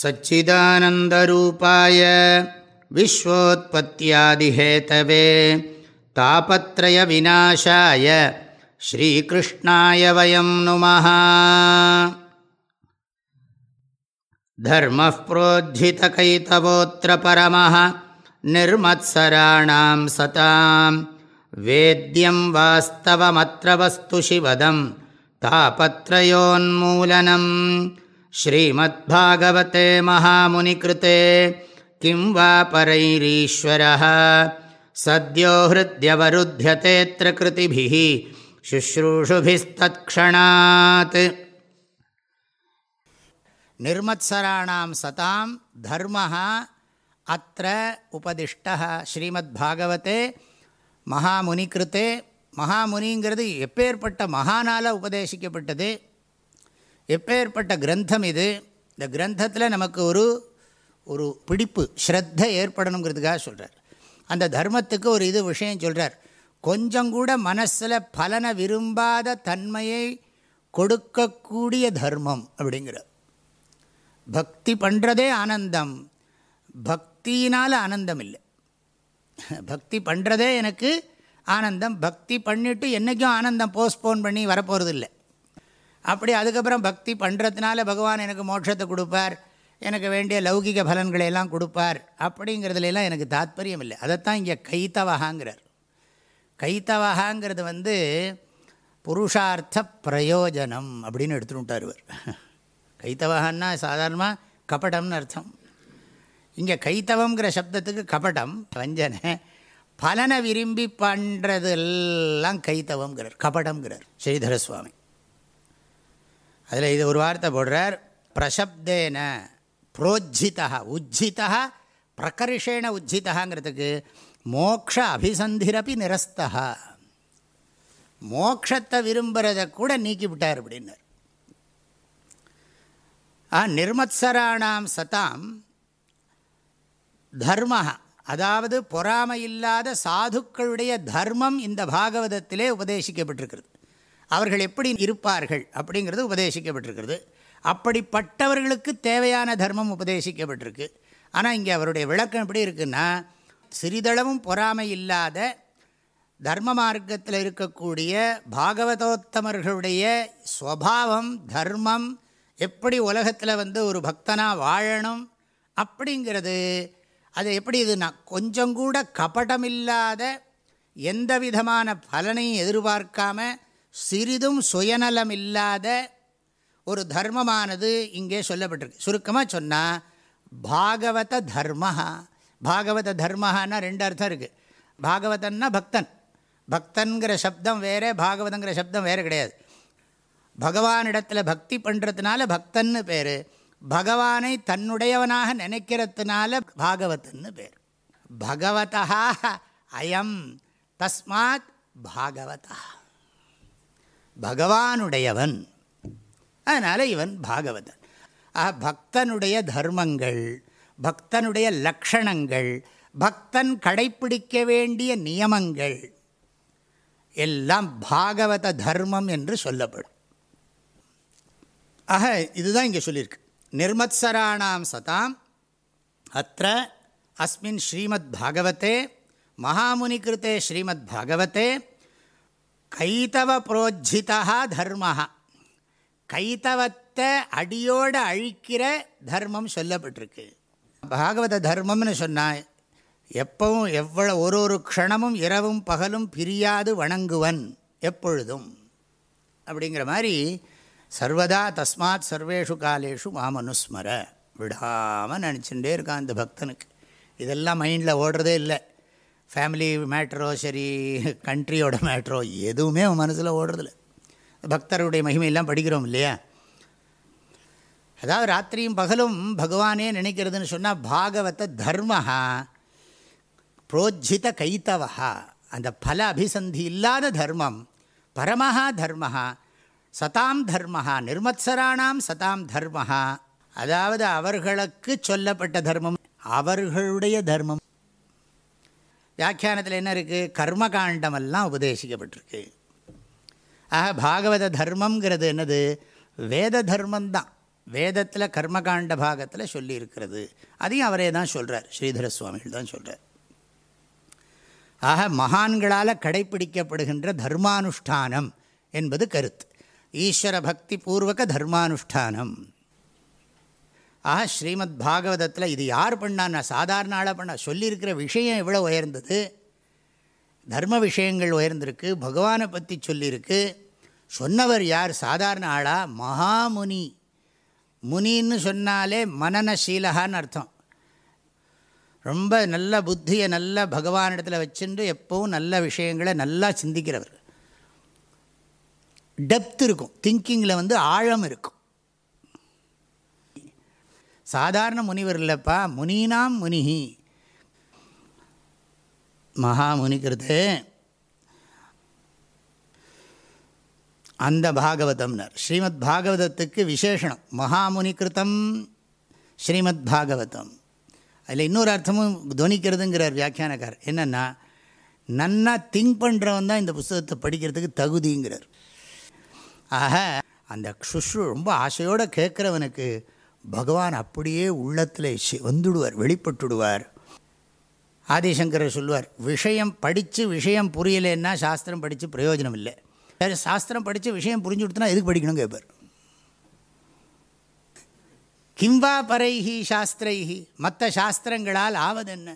सच्चिदानन्दरूपाय विश्वोत्पत्त्यादिहेतवे तापत्रयविनाशाय श्रीकृष्णाय वयं नुमः धर्मः प्रोज्झितकैतवोऽत्र परमः निर्मत्सराणां सतां वेद्यं वास्तवमत्र वस्तु शिवदं तापत्रयोन्मूलनम् श्रीमद्भागवते महामुनिकृते किं वा परैरीश्वरः सद्यो हृद्यवरुध्यतेऽत्र कृतिभिः शुश्रूषुभिस्तत्क्षणात् निर्मत्सराणां सतां धर्मः अत्र उपदिष्टः ஸ்ரீமத்பாகவதே மகாமுனிகிருத்தே மகாமுனிங்கிறது எப்பேற்பட்ட மகானால் உபதேசிக்கப்பட்டது எப்பேற்பட்ட கிரந்தம் இது? இந்த கிரந்தத்தில் நமக்கு ஒரு ஒரு பிடிப்பு ஸ்ரத்த ஏற்படணுங்கிறதுக்காக சொல்கிறார் அந்த தர்மத்துக்கு ஒரு இது விஷயம் சொல்கிறார் கொஞ்சம் கூட மனசில் பலனை விரும்பாத தன்மையை கொடுக்கக்கூடிய தர்மம் அப்படிங்கிற பக்தி பண்ணுறதே ஆனந்தம். பக்தினால் ஆனந்தம் இல்லை. பக்தி பண்ணுறதே எனக்கு ஆனந்தம். பக்தி பண்ணிவிட்டு என்றைக்கும் ஆனந்தம் போஸ்ட்போன் பண்ணி வரப்போகிறது இல்லை அப்படி அதுக்கப்புறம் பக்தி பண்ணுறதுனால பகவான் எனக்கு மோட்சத்தை கொடுப்பார். எனக்கு வேண்டிய லௌகிக பலன்களை எல்லாம் கொடுப்பார். அப்படிங்கிறதுலாம் எனக்கு தாத்பரியம் இல்லை. அதைத்தான் இங்கே கைத்தவகாங்கிறார். கைத்தவகாங்கிறது வந்து புருஷார்த்த பிரயோஜனம் அப்படின்னு எடுத்துட்டார் இவர். கைத்தவகான்னா சாதாரணமாக கபடம்னு அர்த்தம். இங்கே கைத்தவங்கிற சப்தத்துக்கு கபடம் வஞ்சனை பலனை விரும்பி பண்ணுறதெல்லாம் கைத்தவங்கிறார் கபடங்கிறார் ஸ்ரீதர சுவாமி அதில் இது ஒரு வார்த்தை போடுறார் பிரசப்தேன புரோஜிதா உஜ்ஜிதா பிரகர்ஷேண உஜ்ஜிதாங்கிறதுக்கு மோக்ஷ அபிசந்திரப்பி நிரஸ்தா மோக்ஷத்தை விரும்புகிறத கூட நீக்கிவிட்டார் அப்படின்னார் ஆ நிர்மத்சராணாம் சதாம் தர்ம அதாவது பொறாமையில்லாத சாதுக்களுடைய தர்மம் இந்த பாகவதத்திலே உபதேசிக்கப்பட்டிருக்கிறது. அவர்கள் எப்படி இருப்பார்கள் அப்படிங்கிறது உபதேசிக்கப்பட்டிருக்கிறது. அப்படிப்பட்டவர்களுக்கு தேவையான தர்மம் உபதேசிக்கப்பட்டிருக்கு. ஆனால் இங்கே அவருடைய விளக்கம் எப்படி இருக்குன்னா சிறிதளவும் பொறாமை இல்லாத தர்ம மார்க்கத்தில் இருக்கக்கூடிய பாகவதோத்தமர்களுடைய ஸ்வபாவம் தர்மம் எப்படி உலகத்தில் வந்து ஒரு பக்தனாக வாழணும் அப்படிங்கிறது அது எப்படி இதுனா கொஞ்சம் கூட கபடமில்லாத எந்த விதமான பலனையும் எதிர்பார்க்காமல் சிறிதும் சுயநலம் இல்லாத ஒரு தர்மமானது இங்கே சொல்லப்பட்டிருக்கு. சுருக்கமாக சொன்னால் பாகவத தர்மஹா. பாகவத தர்மஹான்னா ரெண்டு அர்த்தம் இருக்குது பாகவதன்னா பக்தன். பக்தன்கிற சப்தம் வேறு பாகவதங்கிற சப்தம் வேறு கிடையாது. பகவானிடத்தில் பக்தி பண்ணுறதுனால பக்தன்னு பேர். பகவானை தன்னுடையவனாக நினைக்கிறதுனால பாகவத்துன்னு பேர். பகவதா அயம் தஸ்மாத் பாகவதா பகவானுடையவன். அதனால் இவன் பாகவதன். ஆக பக்தனுடைய தர்மங்கள் பக்தனுடைய லக்ஷணங்கள் பக்தன் கடைப்பிடிக்க வேண்டிய நியமங்கள் எல்லாம் பாகவத தர்மம் என்று சொல்லப்படும். ஆக இதுதான் இங்கே சொல்லியிருக்கு. நிர்மத்சராணாம் சதாம் அத்த அஸ்மின் ஸ்ரீமத் பாகவத்தே மகாமுனி கிருத்தே ஸ்ரீமத் பாகவத்தே கைத்தவ புரோஜிதா தர்ம கைத்தவத்தை அடியோடு அழிக்கிற தர்மம் சொல்லப்பட்டிருக்கு. பாகவத தர்மம்னு சொன்னால் எப்பவும் எவ்வளோ ஒரு ஒரு க்ஷணமும் இரவும் பகலும் பிரியாது வணங்குவன் எப்பொழுதும். அப்படிங்கிற மாதிரி சர்வதா தஸ்மாத் சர்வேஷு காலேஷு மாமனுஸ்மர. விடாமல் நினச்சிட்டே இருக்கான் அந்த பக்தனுக்கு. இதெல்லாம் மைண்டில் ஓடுறதே இல்லை. ஃபேமிலி மேட்ரோ சரி கண்ட்ரியோட மேட்ரோ எதுவுமே அவன் மனசில் ஓடுறதில்ல. பக்தருடைய மகிமையெல்லாம் படிக்கிறோம் இல்லையா? அதாவது ராத்திரியும் பகலும் பகவானே நினைக்கிறதுன்னு சொன்னால் பாகவத தர்மஹா புரோஜித கைத்தவா அந்த பல அபிசந்தி இல்லாத தர்மம் பரமஹா தர்மஹா சதாம் தர்மஹா நிர்மத்சராணாம் சதாம் தர்மஹா. அதாவது அவர்களுக்கு சொல்லப்பட்ட தர்மம் அவர்களுடைய தர்மம். வியாக்கியானத்தில் என்ன இருக்குது கர்மகாண்டமெல்லாம் உபதேசிக்கப்பட்டிருக்கு. ஆக பாகவத தர்மங்கிறது என்னது? வேத தர்மந்தான் வேதத்தில் கர்மகாண்ட பாகத்தில் சொல்லியிருக்கிறது. அதையும் அவரே தான் சொல்கிறார் ஸ்ரீதர சுவாமிகள் தான் சொல்கிறார் ஆக மகான்களால் கடைப்பிடிக்கப்படுகின்ற தர்மானுஷ்டானம் என்பது கருத்து. ஈஸ்வர பக்தி பூர்வக தர்மானுஷ்டானம். ஆக ஸ்ரீமத் பாகவதத்தில் இது யார் பண்ணான்னா சாதாரண ஆளாக பண்ண? சொல்லியிருக்கிற விஷயம் எவ்வளோ உயர்ந்தது? தர்ம விஷயங்கள் உயர்ந்திருக்கு பகவானை பற்றி சொல்லியிருக்கு. சொன்னவர் யார்? சாதாரண ஆளா? மகாமுனி. முனின்னு சொன்னாலே மனநசீலகான்னு அர்த்தம். ரொம்ப நல்ல புத்தியை நல்ல பகவானிடத்தில் வச்சுட்டு எப்பவும் நல்ல விஷயங்களை நல்லா சிந்திக்கிறவர். டெப்த் இருக்கும். திங்கிங்கில் வந்து ஆழம் இருக்கும். சாதாரண முனிவர் இல்லைப்பா. முனீனாம் முனிஹி மகாமுனிக்கிறது அந்த பாகவதம்னர். ஸ்ரீமத் பாகவதத்துக்கு விசேஷனம் மகாமுனி கிருத்தம் ஸ்ரீமத் பாகவதம். அதில் இன்னொரு அர்த்தமும் துவனிக்கிறதுங்கிறார் வியாக்கியானக்கார் என்னென்னா நன்னா திங்க் பண்ணுறவன் தான் இந்த புஸ்தகத்தை படிக்கிறதுக்கு தகுதிங்கிறார். ஆக அந்த சுஷ்ரு ரொம்ப ஆசையோடு கேட்குறவனுக்கு பகவான் அப்படியே உள்ளத்தில் வந்துடுவார் வெளிப்பட்டுடுவார். ஆதிசங்கரர் சொல்லுவார் விஷயம் படித்து விஷயம் புரியலைன்னா சாஸ்திரம் படித்து பிரயோஜனம் இல்லை வேறு சாஸ்திரம் படித்து விஷயம் புரிஞ்சு கொடுத்தனா எதுக்கு படிக்கணும் கேட்பார் கிம்வா பரைஹி சாஸ்திரைஹி மற்ற சாஸ்திரங்களால் ஆவதென்ன?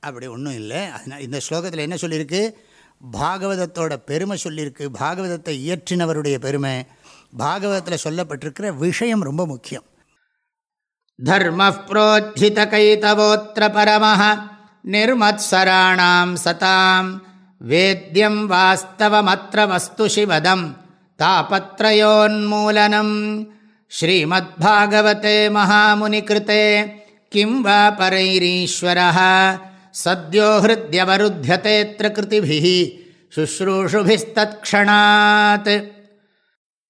அப்படி ஒன்றும் இல்லை. அதனால் இந்த ஸ்லோகத்தில் என்ன சொல்லியிருக்கு? பாகவதத்தோட பெருமை சொல்லியிருக்கு. பாகவதத்தை இயற்றினவருடைய பெருமை. பாகவதத்தில் சொல்லப்பட்டிருக்கிற விஷயம் ரொம்ப முக்கியம். தர்ம புரோஜித கைதவோத்திர பரம நிர்மத்சராணாம் சதாம் வேத்தியம் வாஸ்தவமற்ற வஸ்து சிவதம் தாபத்ரயோன்மூலனம். ஸ்ரீமத்பாகவதே மகாமுனிகிருத்தே கிம் வா பரைரீஸ்வர சத்யோ ஹிருத்யவருத்தியதேத்திர கிருதிபிஹி சுஷ்ரூஷுபிஸ்தக்ஷணாத்